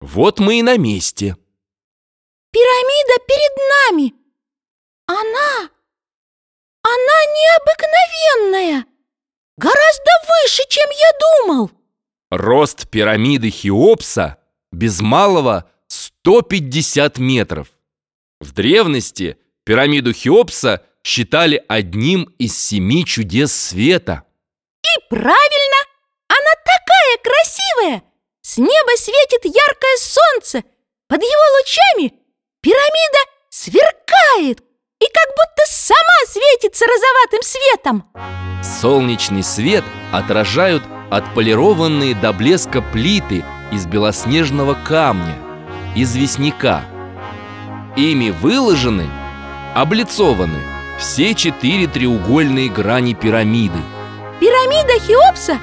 Вот мы и на месте. Пирамида перед нами. Она... Она необыкновенная. Гораздо выше, чем я думал. Рост пирамиды Хеопса без малого 150 метров. В древности пирамиду Хеопса считали одним из семи чудес света. И правильно! Она такая красивая! С неба светит яркое солнце. Под его лучами пирамида сверкает и как будто сама светится розоватым светом. Солнечный свет отражают отполированные до блеска плиты из белоснежного камня, известняка. Ими выложены, облицованы все четыре треугольные грани пирамиды. Пирамида Хеопса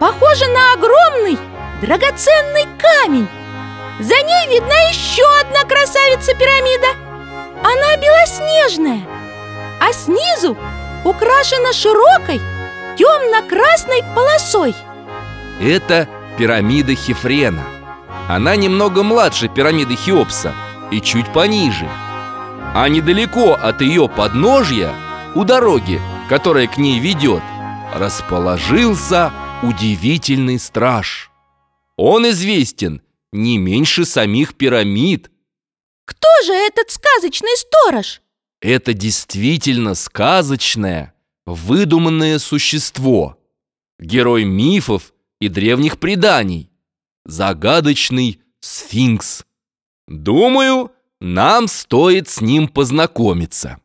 похожа на огромный драгоценный камень. За ней видна еще одна красавица-пирамида. Она белоснежная, а снизу украшена широкой темно-красной полосой. Это пирамида Хефрена. Она немного младше пирамиды Хеопса и чуть пониже. А недалеко от ее подножья, у дороги, которая к ней ведет, расположился удивительный страж. Он известен не меньше самих пирамид. Кто же этот сказочный сторож? Это действительно сказочное, выдуманное существо. Герой мифов и древних преданий. Загадочный сфинкс. Думаю, нам стоит с ним познакомиться.